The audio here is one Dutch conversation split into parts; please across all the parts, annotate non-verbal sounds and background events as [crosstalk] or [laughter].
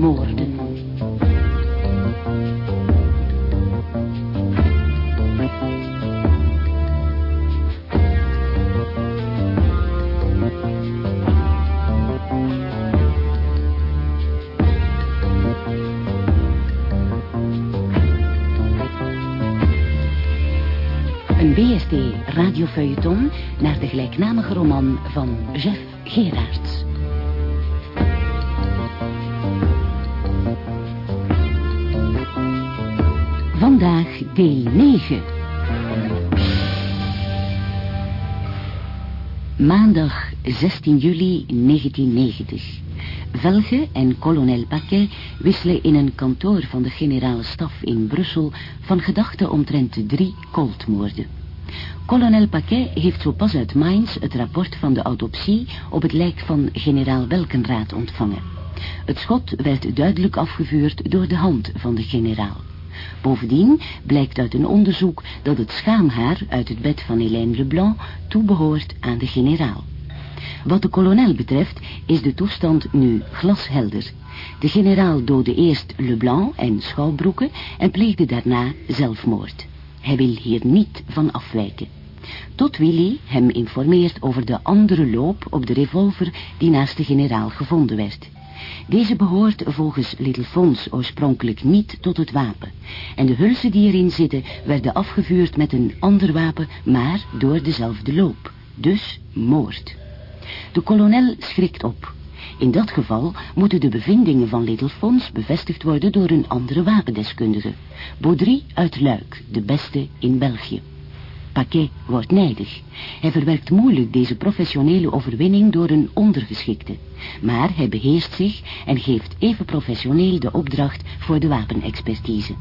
De Coltmoorden. Een BSD-radiofeuilleton naar de gelijknamige roman van Jeff Gerards. Vandaag deel 9. Maandag 16 juli 1990. Velge en kolonel Paquet wisselen in een kantoor van de generale staf in Brussel van gedachten omtrent drie Coltmoorden. Kolonel Paquet heeft zo pas uit Mainz het rapport van de autopsie op het lijk van generaal Welkenraad ontvangen. Het schot werd duidelijk afgevuurd door de hand van de generaal. Bovendien blijkt uit een onderzoek dat het schaamhaar uit het bed van Hélène Leblanc toebehoort aan de generaal. Wat de kolonel betreft is de toestand nu glashelder. De generaal doodde eerst Leblanc en Schouwbroeken en pleegde daarna zelfmoord. Hij wil hier niet van afwijken. Tot Willy hem informeert over de andere loop op de revolver die naast de generaal gevonden werd. Deze behoort volgens Little Fons oorspronkelijk niet tot het wapen. En de hulzen die erin zitten werden afgevuurd met een ander wapen, maar door dezelfde loop. Dus moord. De kolonel schrikt op. In dat geval moeten de bevindingen van Little Fons bevestigd worden door een andere wapendeskundige. Baudry uit Luik, de beste in België. Paquet wordt nijdig. Hij verwerkt moeilijk deze professionele overwinning door een ondergeschikte. Maar hij beheerst zich en geeft even professioneel de opdracht voor de wapenexpertise.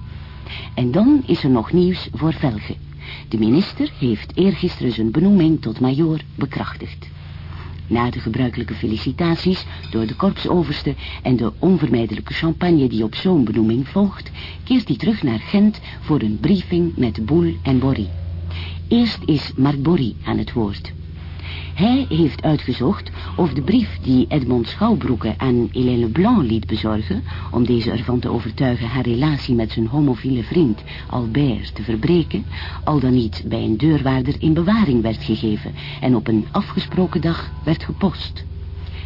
En dan is er nog nieuws voor Velge. De minister heeft eergisteren zijn benoeming tot majoor bekrachtigd. Na de gebruikelijke felicitaties door de korpsoverste en de onvermijdelijke champagne die op zo'n benoeming volgt, keert hij terug naar Gent voor een briefing met Boel en Borry. Eerst is Marc Borry aan het woord. Hij heeft uitgezocht of de brief die Edmond Schouwbroeken aan Hélène Blanc liet bezorgen... om deze ervan te overtuigen haar relatie met zijn homofiele vriend Albert te verbreken... al dan niet bij een deurwaarder in bewaring werd gegeven... en op een afgesproken dag werd gepost.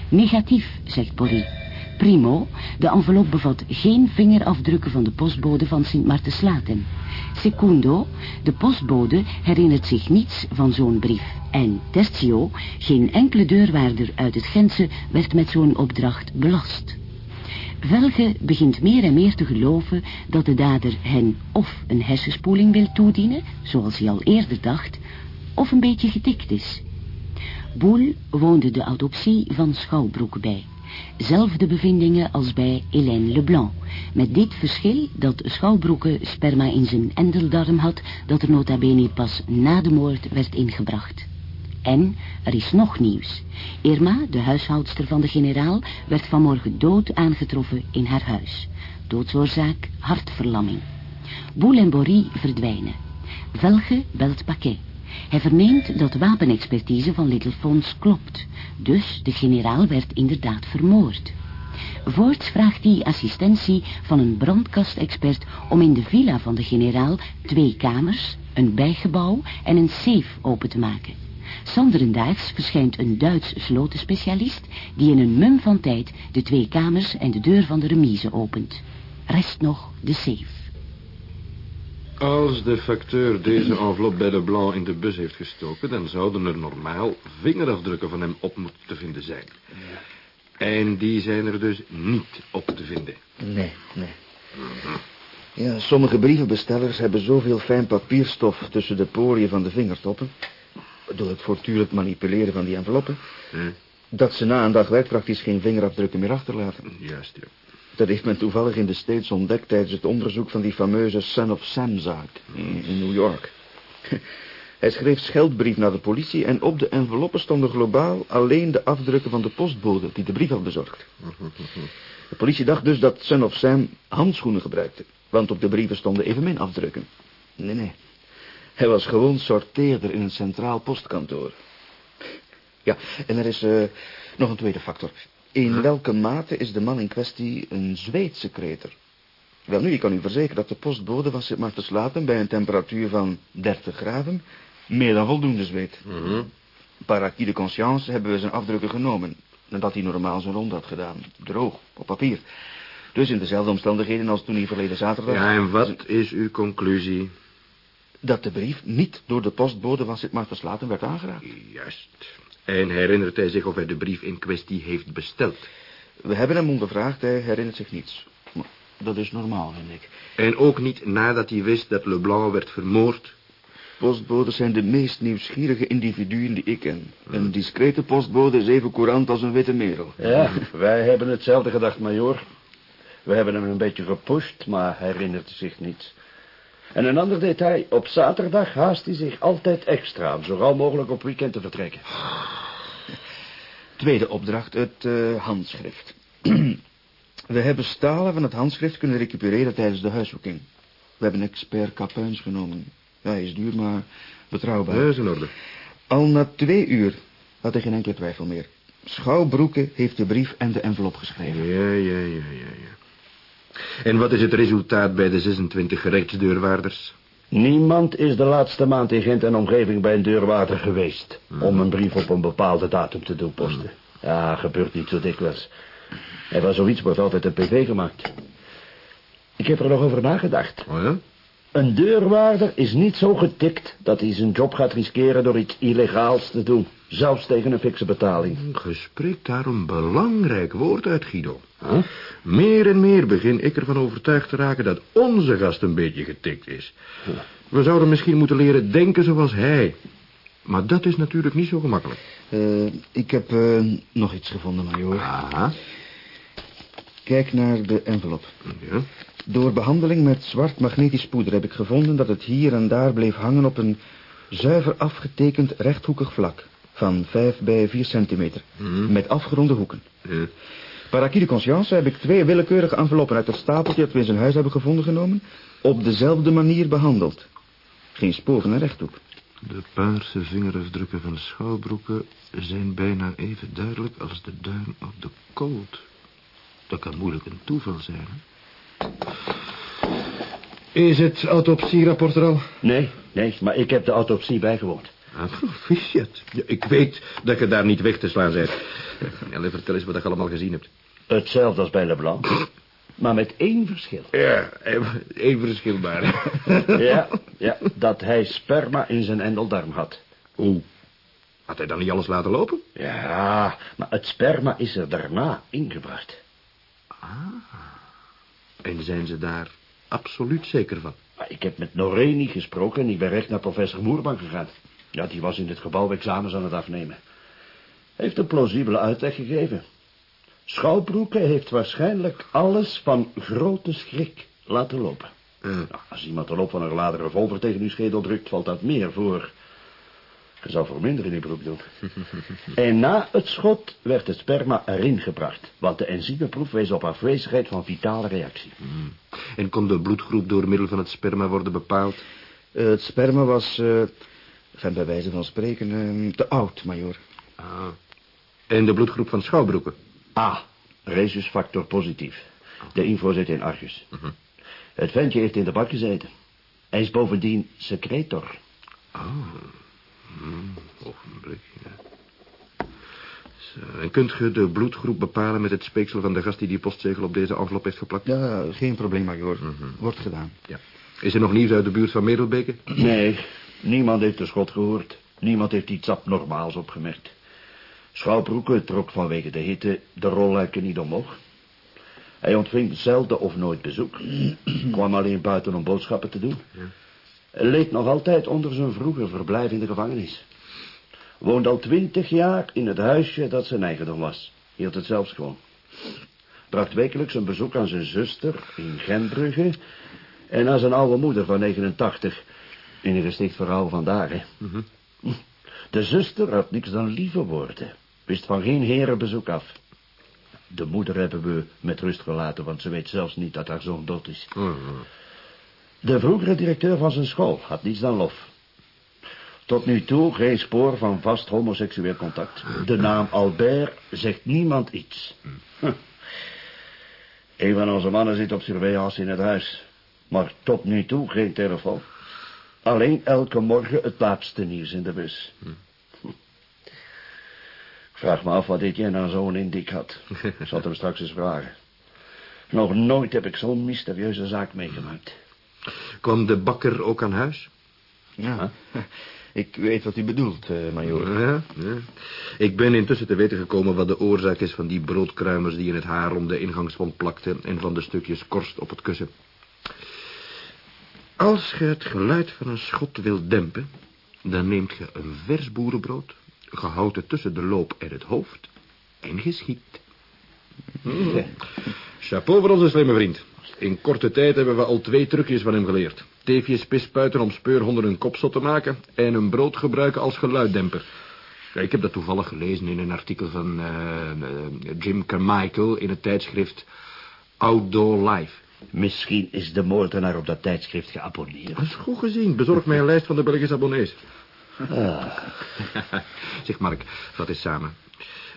Negatief, zegt Borry. Primo, de envelop bevat geen vingerafdrukken van de postbode van Sint Maartenslaten. Secundo, de postbode herinnert zich niets van zo'n brief. En tertio, geen enkele deurwaarder uit het Gentse werd met zo'n opdracht belast. Velge begint meer en meer te geloven dat de dader hen of een hersenspoeling wil toedienen, zoals hij al eerder dacht, of een beetje getikt is. Boel woonde de autopsie van Schouwbroek bij. Zelfde bevindingen als bij Hélène Leblanc. Met dit verschil dat Schouwbroeken sperma in zijn endeldarm had... dat er nota bene pas na de moord werd ingebracht. En er is nog nieuws. Irma, de huishoudster van de generaal... werd vanmorgen dood aangetroffen in haar huis. Doodsoorzaak hartverlamming. Boel en Bory verdwijnen. Velge belt Paquet. Hij verneemt dat de wapenexpertise van Little Fons klopt. Dus de generaal werd inderdaad vermoord. Voorts vraagt hij assistentie van een brandkastexpert om in de villa van de generaal twee kamers, een bijgebouw en een safe open te maken. Sanderendaags verschijnt een Duits slotenspecialist die in een mum van tijd de twee kamers en de deur van de remise opent. Rest nog de safe. Als de facteur deze envelop bij Leblanc in de bus heeft gestoken... dan zouden er normaal vingerafdrukken van hem op moeten te vinden zijn. En die zijn er dus niet op te vinden. Nee, nee. Ja, sommige brievenbestellers hebben zoveel fijn papierstof tussen de poriën van de vingertoppen... door het voortdurend manipuleren van die enveloppen... Hm? dat ze na een dag werk praktisch geen vingerafdrukken meer achterlaten. Juist, ja. Dat heeft men toevallig in de States ontdekt tijdens het onderzoek van die fameuze Son of Sam-zaak in, in New York. [laughs] Hij schreef scheldbrief naar de politie en op de enveloppen stonden globaal alleen de afdrukken van de postbode die de brief had bezorgd. [laughs] De politie dacht dus dat Son of Sam handschoenen gebruikte, want op de brieven stonden evenmin afdrukken. Nee, nee. Hij was gewoon sorteerder in een centraal postkantoor. Ja, en er is eh, nog een tweede factor. In welke mate is de man in kwestie een Zweedse kreter? Wel nu, ik kan u verzekeren dat de postbode was sint Maartens bij een temperatuur van 30 graden meer dan voldoende zweet. Mhm. Par acquis de conscience hebben we zijn afdrukken genomen, nadat hij normaal zijn rond had gedaan. Droog, op papier. Dus in dezelfde omstandigheden als toen hij verleden zaterdag... Ja, en wat is uw conclusie? Dat de brief niet door de postbode van sint Maartens werd aangeraakt. Juist. En herinnert hij zich of hij de brief in kwestie heeft besteld? We hebben hem ondervraagd, hij herinnert zich niets. Maar dat is normaal, vind ik. En ook niet nadat hij wist dat Leblanc werd vermoord? Postbodes zijn de meest nieuwsgierige individuen die ik ken. Een discrete postbode is even courant als een witte merel. Ja, wij hebben hetzelfde gedacht, majoor. We hebben hem een beetje gepusht, maar hij herinnert zich niets. En een ander detail, op zaterdag haast hij zich altijd extra... om zo gauw mogelijk op weekend te vertrekken. Tweede opdracht, het uh, handschrift. [clears throat] We hebben stalen van het handschrift kunnen recupereren tijdens de huiszoeking. We hebben expert Capuins genomen. Ja, hij is duur, maar betrouwbaar. Is in orde. Al na twee uur had hij geen enkele twijfel meer. Schouwbroeken heeft de brief en de envelop geschreven. Ja, ja, ja, ja, ja. En wat is het resultaat bij de 26 gerechtsdeurwaarders? Niemand is de laatste maand in Gent en omgeving bij een deurwaarder geweest... om een brief op een bepaalde datum te doen posten. Ja, gebeurt niet zo dikwijls. En van zoiets wordt altijd een pv gemaakt. Ik heb er nog over nagedacht. Oh ja? Een deurwaarder is niet zo getikt dat hij zijn job gaat riskeren door iets illegaals te doen. Zelfs tegen een fikse betaling. Je spreekt daar een belangrijk woord uit, Guido. Meer en meer begin ik ervan overtuigd te raken dat onze gast een beetje getikt is. We zouden misschien moeten leren denken zoals hij. Maar dat is natuurlijk niet zo gemakkelijk. Uh, ik heb uh, nog iets gevonden, majoor. Aha. Kijk naar de envelop. Ja. Door behandeling met zwart magnetisch poeder heb ik gevonden dat het hier en daar bleef hangen op een zuiver afgetekend rechthoekig vlak van 5 bij 4 centimeter, Mhm. met afgeronde hoeken. Ja. Par acquis de conscience heb ik twee willekeurige enveloppen uit het stapeltje dat we in zijn huis hebben gevonden genomen, op dezelfde manier behandeld. Geen spoor van een rechthoek. De paarse vingerafdrukken van schouwbroeken zijn bijna even duidelijk als de duim op de koot. Dat kan moeilijk een toeval zijn, hè? Is het autopsierapport er al? Nee, nee, maar ik heb de autopsie bijgewoond. Ah, proficiat. Ja, ik weet dat je daar niet weg te slaan bent. Ja, vertel eens wat je allemaal gezien hebt. Hetzelfde als bij Leblanc. Maar met één verschil. Ja, één verschil maar. [laughs] Ja, ja, dat hij sperma in zijn endeldarm had. Oeh. Had hij dan niet alles laten lopen? Ja, maar het sperma is er daarna ingebracht. Ah. En zijn ze daar absoluut zeker van? Ik heb met Noreni gesproken en ik ben recht naar professor Moerman gegaan. Ja, die was in het gebouw examens aan het afnemen. Hij heeft een plausibele uitleg gegeven. Schouwbroeken heeft waarschijnlijk alles van grote schrik laten lopen. Nou, als iemand een op van een geladen revolver tegen uw schedel drukt, valt dat meer voor. Je zou voor minder in uw broek doen. [laughs] en na het schot werd het sperma erin gebracht, want de enzymeproef wees op afwezigheid van vitale reactie. En kon de bloedgroep door middel van het sperma worden bepaald? Eh, het sperma was, eh, van bij wijze van spreken, eh, te oud, majoor. Ah. En de bloedgroep van schouwbroeken? A. Rhesusfactor positief. De info zit in Argus. Het ventje heeft in de bak gezeten. Hij is bovendien secretor. Oh. Hmm, ogenblik, ja. Zo, en kunt ge de bloedgroep bepalen met het speeksel van de gast die die postzegel op deze envelop heeft geplakt? Ja, geen probleem, majoor. Wordt gedaan. Ja. Is er nog nieuws uit de buurt van Middelbeke? Nee, niemand heeft de schot gehoord. Niemand heeft iets abnormaals opgemerkt. Schouwbroeken trok vanwege de hitte de rolluiken niet omhoog. Hij ontving zelden of nooit bezoek. [clears throat] Kwam alleen buiten om boodschappen te doen. Hij leed nog altijd onder zijn vroeger verblijf in de gevangenis. Woonde al twintig jaar in het huisje dat zijn eigendom was. Hield het zelfs gewoon. Bracht wekelijks een bezoek aan zijn zuster in Gentbrugge... en aan zijn oude moeder van 89... in een gesticht verhaal vandaag, hè. De zuster had niks dan lieve woorden. Wist van geen herenbezoek af. De moeder hebben we met rust gelaten, want ze weet zelfs niet dat haar zoon dood is. Oh, De vroegere directeur van zijn school had niets dan lof. Tot nu toe geen spoor van vast homoseksueel contact. De naam Albert zegt niemand iets. Huh. Een van onze mannen zit op surveillance in het huis. Maar tot nu toe geen telefoon. Alleen elke morgen het laatste nieuws in de bus. Hm. Ik vraag me af wat dit jij nou zo'n indik had. Ik [laughs] zal het hem straks eens vragen. Nog nooit heb ik zo'n mysterieuze zaak meegemaakt. Kwam de bakker ook aan huis? Ja, [laughs] ik weet wat u bedoelt, uh, majoor. Ja, ja. Ik ben intussen te weten gekomen wat de oorzaak is van die broodkruimers... die in het haar om de ingangswand plakten... en van de stukjes korst op het kussen. Als je het geluid van een schot wilt dempen... dan neemt je een vers boerenbrood... gehouden tussen de loop en het hoofd... en geschiet. Chapeau voor onze slimme vriend. In korte tijd hebben we al twee trucjes van hem geleerd. Teefjes pispuiten om speurhonden een kopsot te maken... en een brood gebruiken als geluiddemper. ik heb dat toevallig gelezen in een artikel van uh, Jim Carmichael... in het tijdschrift Outdoor Life. Misschien is de moordenaar op dat tijdschrift geabonneerd. Dat is goed gezien. Bezorg mij een lijst van de Belgische abonnees. Ah. [laughs] zeg, Mark, wat is samen.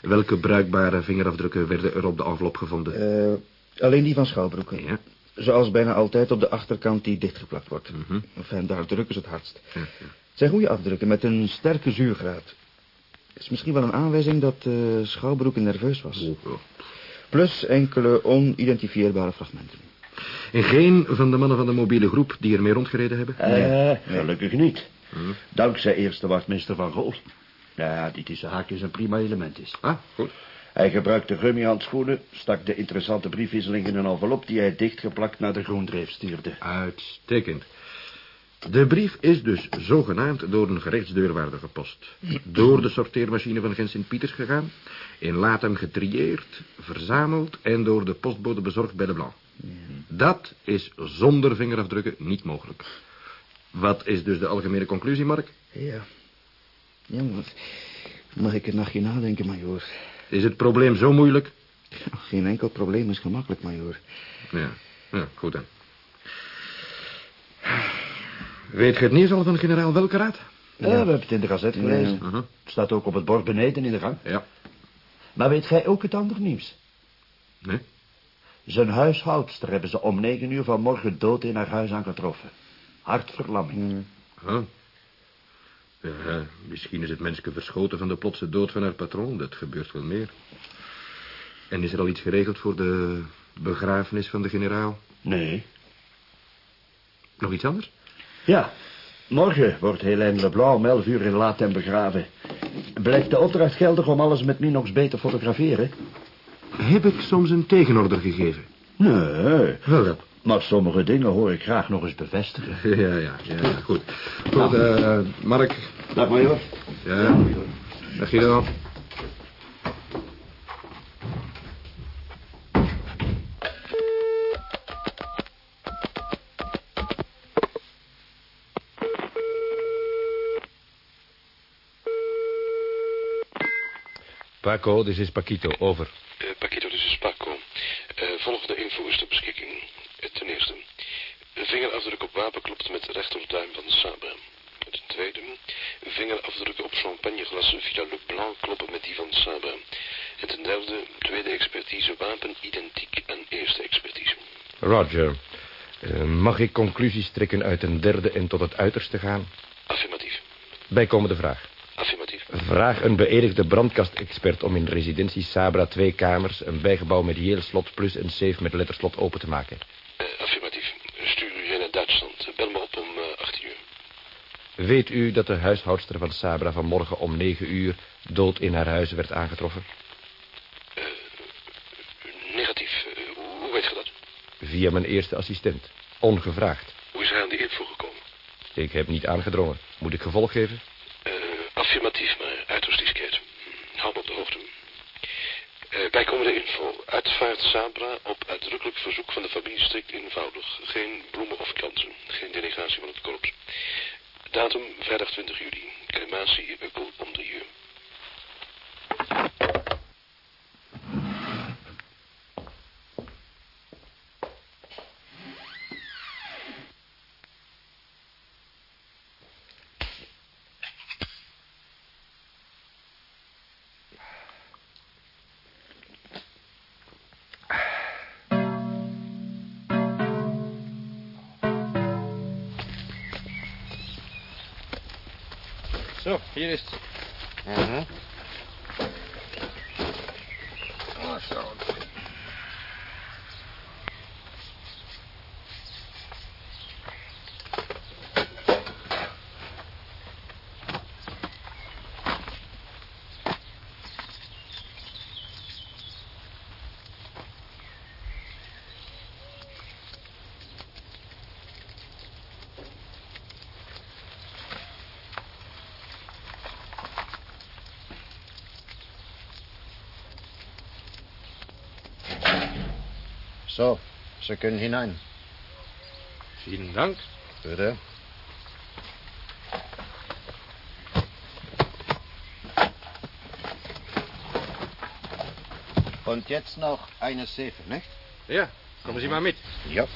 Welke bruikbare vingerafdrukken werden er op de envelop gevonden? Uh, alleen die van Schouwbroeken. Ja. Zoals bijna altijd op de achterkant die dichtgeplakt wordt. Mm -hmm. enfin, daar drukken ze het hardst. Ja, ja. Het zijn goede afdrukken met een sterke zuurgraad. Het is misschien wel een aanwijzing dat uh, Schouwbroeken nerveus was. Oh, oh. Plus enkele onidentifieerbare fragmenten. En geen van de mannen van de mobiele groep die ermee rondgereden hebben? Uh, nee. Gelukkig niet. Hm. Dankzij eerste wachtmeester Van Gool. Ja, die tussen haakjes een prima element is. Ah, goed. Hij gebruikte gummihandschoenen, stak de interessante briefwisseling in een envelop... die hij dichtgeplakt naar de groendreef stuurde. Uitstekend. De brief is dus zogenaamd door een gerechtsdeurwaarder gepost. Door de sorteermachine van Gent Sint-Pieters gegaan... in Latem getrieerd, verzameld... en door de postbode bezorgd bij de Blanc. Dat is zonder vingerafdrukken niet mogelijk. Wat is dus de algemene conclusie, Mark? Ja. Ja, maar mag ik een nachtje nadenken, majoor? Is het probleem zo moeilijk? Geen enkel probleem is gemakkelijk, majoor. Ja, ja goed dan. Weet je het nieuws al van generaal Welkeraad? Ja, we hebben het in de gazet gelezen. Uh-huh. Het staat ook op het bord beneden in de gang. Ja. Maar weet jij ook het andere nieuws? Nee. Zijn huishoudster hebben ze om negen uur vanmorgen dood in haar huis aangetroffen. Hartverlamming. Huh. Ja, misschien is het mensje verschoten van de plotse dood van haar patroon. Dat gebeurt wel meer. En is er al iets geregeld voor de begrafenis van de generaal? Nee. Nog iets anders? Ja. Morgen wordt Helene Leblanc om elf uur in Latem begraven. Blijft de opdracht geldig om alles met Minox beter te fotograferen? Heb ik soms een tegenorder gegeven? Nee. Wel dat. Maar sommige dingen hoor ik graag nog eens bevestigen. Ja, ja, ja, goed. Goed, nou. uh, Mark. Dag, major. Ja, ja dag, Guido. Paco, dit is Paquito, over. Uh, Paquito, dit is Paco. Uh, volgende info is ter beschikking. Uh, ten eerste, vingerafdruk op wapen klopt met de rechterduim van Sabra. Vingerafdrukken op champagneglassen via Le Blanc kloppen met die van Sabra. En ten derde, tweede expertise wapen identiek aan eerste expertise. Roger. mag ik conclusies trekken uit een derde en tot het uiterste gaan? Affirmatief. Bijkomende vraag. Affirmatief. Vraag een beëdigde brandkastexpert om in residentie Sabra twee kamers... een bijgebouw met slot plus een safe met letterslot open te maken. Uh, affirmatief. Stuur u naar Duitsland. Bel me op om uh, eh, 18 uur. Weet u dat de huishoudster van Sabra vanmorgen om 9 uur... dood in haar huis werd aangetroffen? Uh, negatief. hoe weet je dat? Via mijn eerste assistent. Ongevraagd. Hoe is hij aan die info gekomen? Ik heb niet aangedrongen. Moet ik gevolg geven? Affirmatief, maar uiterst discreet. Hou me op de hoogte. Bijkomende info. Uitvaart Sabra op uitdrukkelijk verzoek van de familie strikt eenvoudig. Geen bloemen of kransen. Geen delegatie van het korps. Datum vrijdag 20 juli. Crematie Ukkel om drie uur. Zo, hier is het. Mhm. Sie können hinein. Vielen Dank. Bitte. Und jetzt noch eine Seife, nicht? Ja, kommen Sie mal mit. Ja.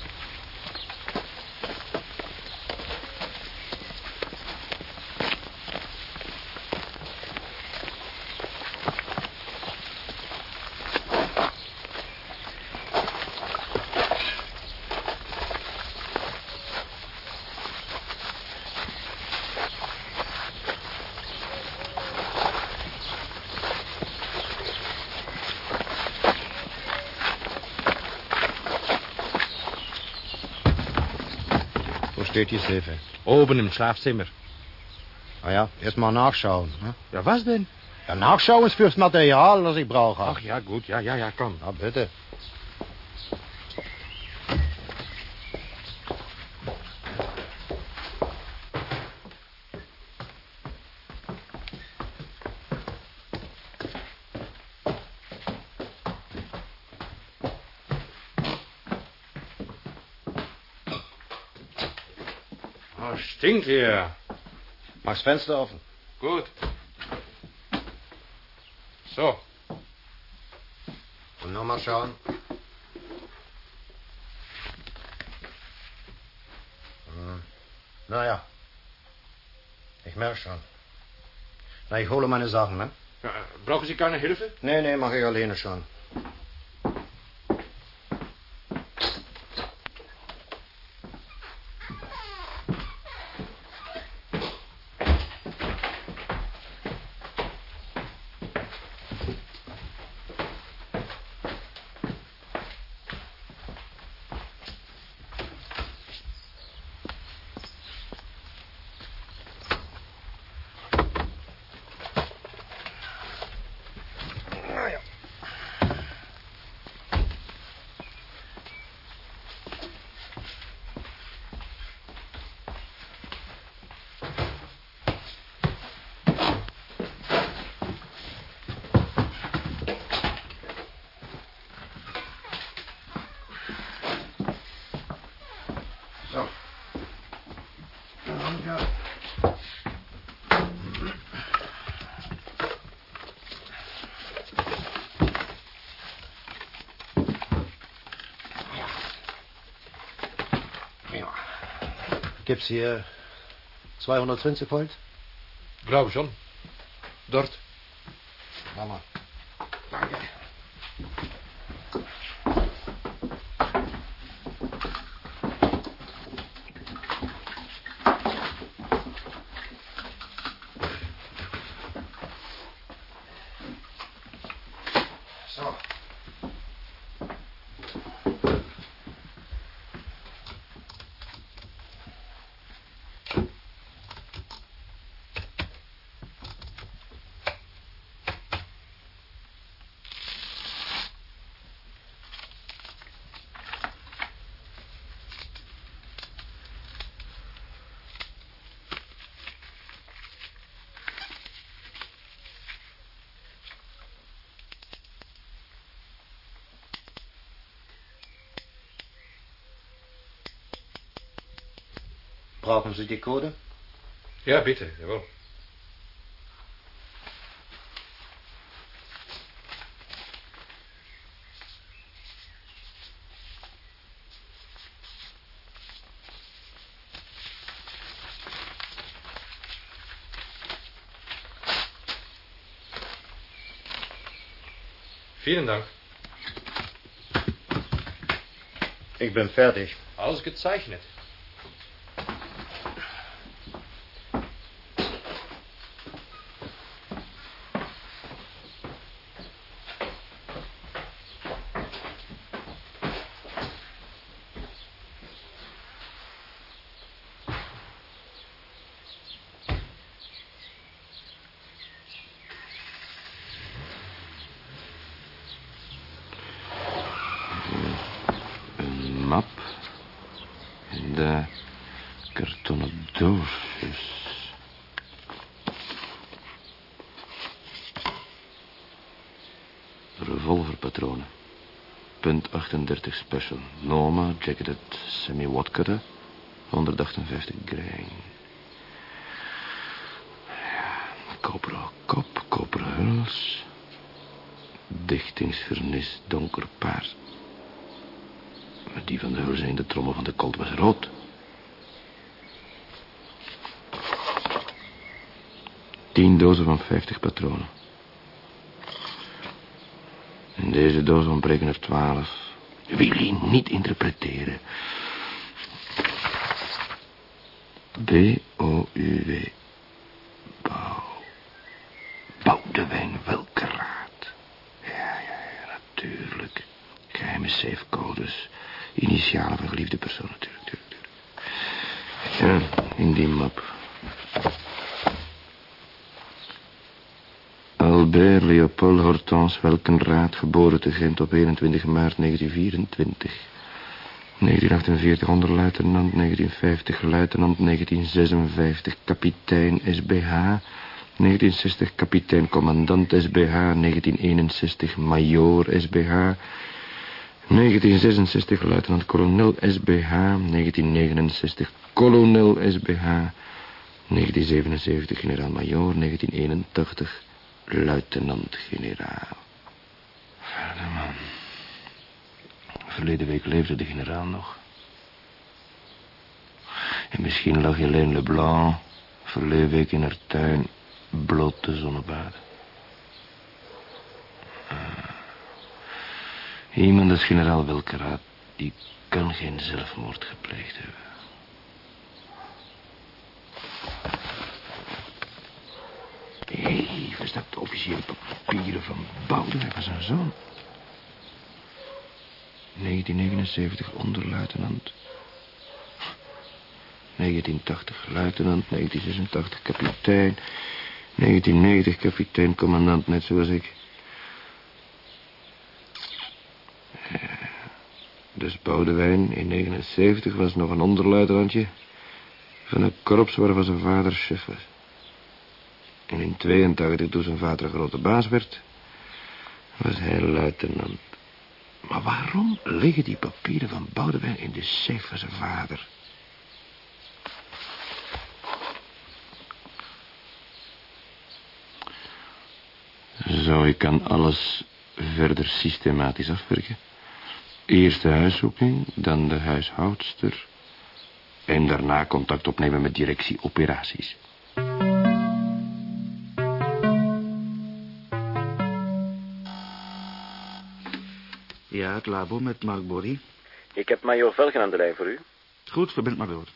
Wo steht die Seife? Oben im Schlafzimmer. Ah ja, erst mal nachschauen. Ne? Ja, was denn? Ja, nachschauen fürs Material, das ich brauche. Ach ja, gut, ja, ja, ja, komm. Ja, bitte. Stinkt hier. Mach's Fenster offen. Gut. So, Und nochmal schauen. Hm. Naja. Ich merke schon. Na, ich hole meine Sachen, ne? ja, brauchen Sie keine Hilfe? Nee, nee, mach ich alleine schon. Gibt's hier 220 Volt? Glaube schon. Dort. Brauchen Sie die Code? Ja, bitte, jawohl. Vielen Dank. Ich bin fertig. Ausgezeichnet. Doosjes. Revolverpatronen. Punt 38 special. Norma, jacketed semi-wattcutter. 158 grain. Ja, koperen kop, koperen huls. Dichtingsvernis donkerpaars. Maar die van de huls in de trommel van de kolt was rood. Tien dozen van 50 patronen. In deze doos ontbreken er twaalf. Willy, niet interpreteren. B-O-U-W. Bouw. Boudewijn Welkeraad. Ja, ja, ja, natuurlijk. Geheime safecodes. Initialen van geliefde persoon, natuurlijk, natuurlijk, natuurlijk. Ja, in die map. Albert Leopold Hortense Welkenraad, geboren te Gent op 21 maart 1924. 1948 onderluitenant, 1950 luitenant, 1956 kapitein SBH, 1960 kapitein commandant SBH, 1961 majoor SBH, 1966 luitenant-kolonel SBH, 1969 kolonel SBH, 1977 generaal-majoor, 1981 luitenant-generaal. Verder man. Verleden week leefde de generaal nog. En misschien lag Helene Leblanc verleden week in haar tuin bloot te zonnebaden. Uh, iemand als generaal Welkeraad, die kan geen zelfmoord gepleegd hebben. Was dat de officiële papieren van Boudewijn van zijn zoon? 1979 onderluitenant. 1980 luitenant, 1986 kapitein. 1990 kapitein, commandant, net zoals ik. Dus Boudewijn in 79 was nog een onderluitenantje... van een korps waarvan zijn vader chef was. En in 82, toen zijn vader een grote baas werd... was hij luitenant. Maar waarom liggen die papieren van Boudewijn in de safe van zijn vader? Zo, ik kan alles verder systematisch afwerken. Eerst de huiszoeking, dan de huishoudster... en daarna contact opnemen met directie operaties. Ja, het labo met Mark Body. Ik heb major Velgen aan de lijn voor u. Goed, verbind maar door.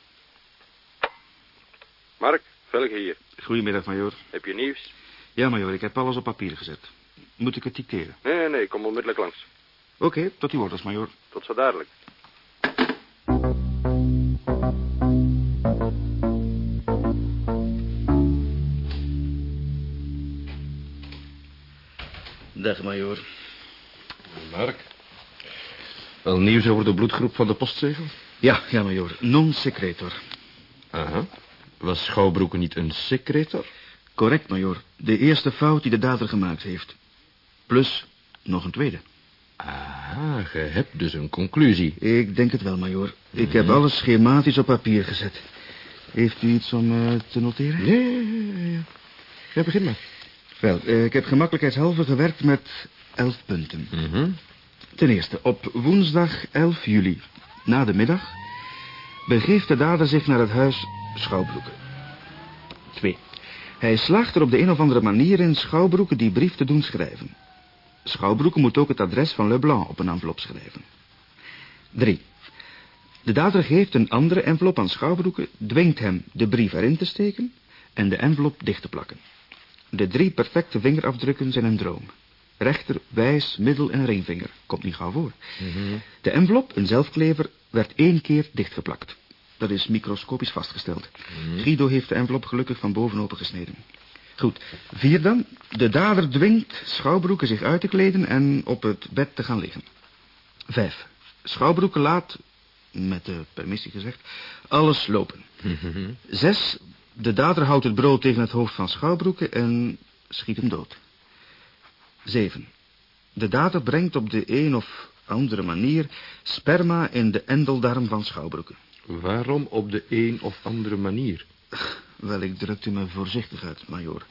Mark, Velge hier. Goedemiddag, major. Heb je nieuws? Ja, major, ik heb alles op papier gezet. Moet ik het dicteren? Nee, nee, nee, kom onmiddellijk langs. Oké, tot uw orders, major. Tot zo dadelijk. Dag, major. Mark. Wel nieuws over de bloedgroep van de postzegel? Ja, ja, major. Non secretor. Aha. Was Schouwbroeken niet een secretor? Correct, major. De eerste fout die de dader gemaakt heeft. Plus nog een tweede. Ah, je hebt dus een conclusie. Ik denk het wel, major. Ik heb alles schematisch op papier gezet. Heeft u iets om eh, te noteren? Ja, ja, ja, ja. Ja, begin maar. Wel, eh, ik heb gemakkelijkheidshalve gewerkt met elf punten. Mhm. Ten eerste, op woensdag 11 juli, na de middag... begeeft de dader zich naar het huis Schouwbroeken. 2. Hij slaagt er op de een of andere manier in Schouwbroeken die brief te doen schrijven. Schouwbroeken moet ook het adres van Leblanc op een envelop schrijven. 3. De dader geeft een andere envelop aan Schouwbroeken... dwingt hem de brief erin te steken en de envelop dicht te plakken. De drie perfecte vingerafdrukken zijn een droom. Rechter, wijs, middel en ringvinger. Komt niet gauw voor. De envelop, een zelfklever, werd één keer dichtgeplakt. Dat is microscopisch vastgesteld. Guido heeft de envelop gelukkig van boven gesneden. Goed. Vier dan. De dader dwingt Schouwbroeken zich uit te kleden en op het bed te gaan liggen. Vijf. Schouwbroeken laat met de permissie gezegd, alles lopen. Zes, de dader houdt het brood tegen het hoofd van Schouwbroeken en schiet hem dood. Zeven, de dader brengt op de een of andere manier sperma in de endeldarm van Schouwbroeken. Waarom op de een of andere manier? Wel, ik drukte me voorzichtig uit, majoor.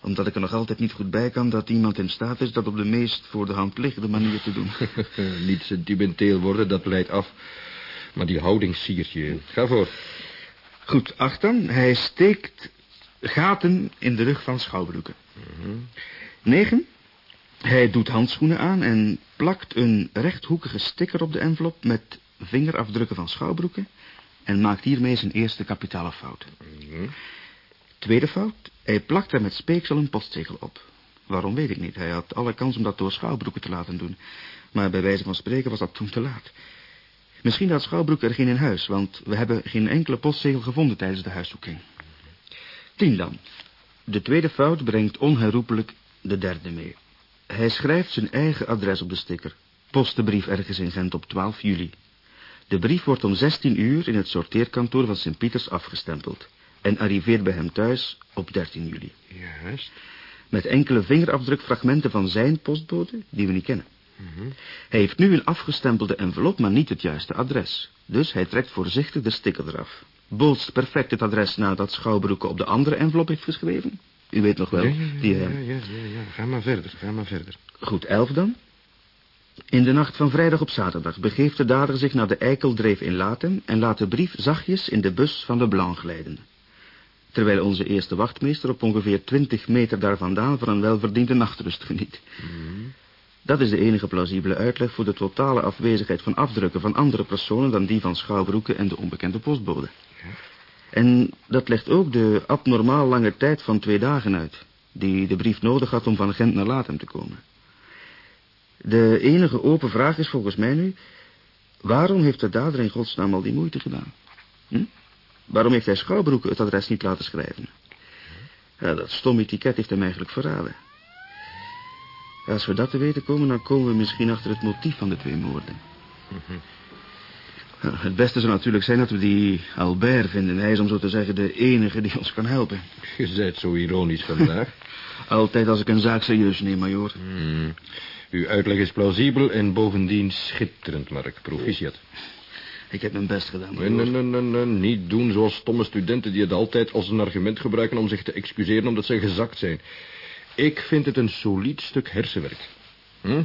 Omdat ik er nog altijd niet goed bij kan dat iemand in staat is... dat op de meest voor de hand liggende manier te doen. [laughs] Niet sentimenteel worden, dat leidt af. Maar die houding siert je. Ga voor. Goed, acht dan. Hij steekt gaten in de rug van Schouwbroeken. Negen. Hij doet handschoenen aan en plakt een rechthoekige sticker op de envelop... met vingerafdrukken van Schouwbroeken... en maakt hiermee zijn eerste kapitale fout. Tweede fout. Hij plakt er met speeksel een postzegel op. Waarom weet ik niet. Hij had alle kans om dat door Schouwbroeken te laten doen. Maar bij wijze van spreken was dat toen te laat. Misschien had Schouwbroek er geen in huis... want we hebben geen enkele postzegel gevonden tijdens de huiszoeking. Tien dan. De tweede fout brengt onherroepelijk de derde mee. Hij schrijft zijn eigen adres op de sticker. Post de brief ergens in Gent op 12 juli. De brief wordt om 16 uur in het sorteerkantoor van Sint-Pieters afgestempeld... en arriveert bij hem thuis op 13 juli. Juist. Met enkele vingerafdrukfragmenten van zijn postbode, die we niet kennen. Hij heeft nu een afgestempelde envelop, maar niet het juiste adres. Dus hij trekt voorzichtig de sticker eraf. Bootst perfect het adres nadat Schouwbroeken op de andere envelop heeft geschreven. U weet nog wel, Ja, ja, ja, die... ja, eh, ja, ja, ja. Ga maar verder, ga maar verder. Goed, elf dan. In de nacht van vrijdag op zaterdag begeeft de dader zich naar de Eikeldreef in Latem... en laat de brief zachtjes in de bus van de Blanc glijden. Terwijl onze eerste wachtmeester op ongeveer 20 meter daar vandaan... van een welverdiende nachtrust geniet. Dat is de enige plausibele uitleg voor de totale afwezigheid van afdrukken... van andere personen dan die van Schouwbroeken en de onbekende postbode. En dat legt ook de abnormaal lange tijd van twee dagen uit... die de brief nodig had om van Gent naar Latem te komen. De enige open vraag is volgens mij nu... waarom heeft de dader in godsnaam al die moeite gedaan? Hm? Waarom heeft hij Schouwbroeken het adres niet laten schrijven? Ja, dat stomme etiket heeft hem eigenlijk verraden. Als we dat te weten komen, dan komen we misschien achter het motief van de twee moorden. Ja, het beste zou natuurlijk zijn dat we die Albert vinden. Hij is, om zo te zeggen, de enige die ons kan helpen. Je bent zo ironisch vandaag. [laughs] Altijd als ik een zaak serieus neem, majoor. Hmm. Uw uitleg is plausibel en bovendien schitterend, Mark. Proficiat. Ik heb mijn best gedaan, Nee, nee, nee, nee, niet doen zoals stomme studenten die het altijd als een argument gebruiken om zich te excuseren omdat ze gezakt zijn. Ik vind het een solid stuk hersenwerk. Hm?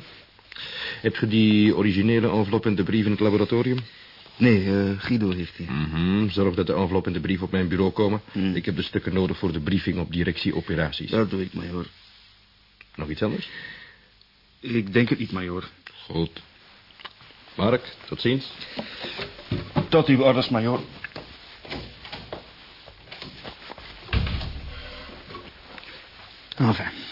Heb je die originele envelop en de brief in het laboratorium? Nee, eh, Guido heeft die. Mhm, Zorg dat de envelop en de brief op mijn bureau komen. Hmm. Ik heb de stukken nodig voor de briefing op directie operaties. Dat doe ik, majoor. Nog iets anders? Ik denk het niet, majoor. Goed. Mark, tot ziens. Tot uw orders, majoor. Enfin.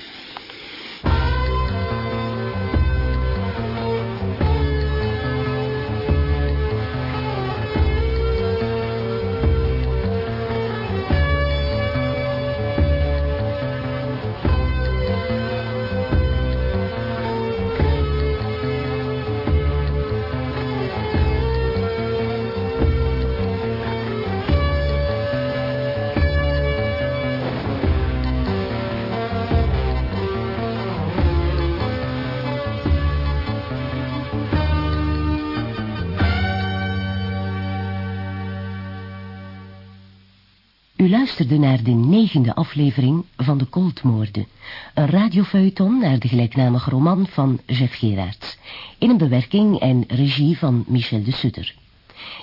Luisterde naar de negende aflevering van De Coldmoorden. Een radiofeuilleton naar de gelijknamige roman van Jeff Gerards. In een bewerking en regie van Michel de Sutter.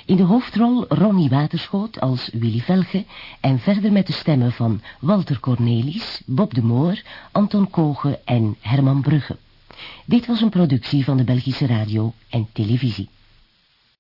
In de hoofdrol Ronnie Waterschoot als Willy Velge... en verder met de stemmen van Walter Cornelis, Bob de Moor, Anton Kogen en Herman Brugge. Dit was een productie van de Belgische Radio en Televisie.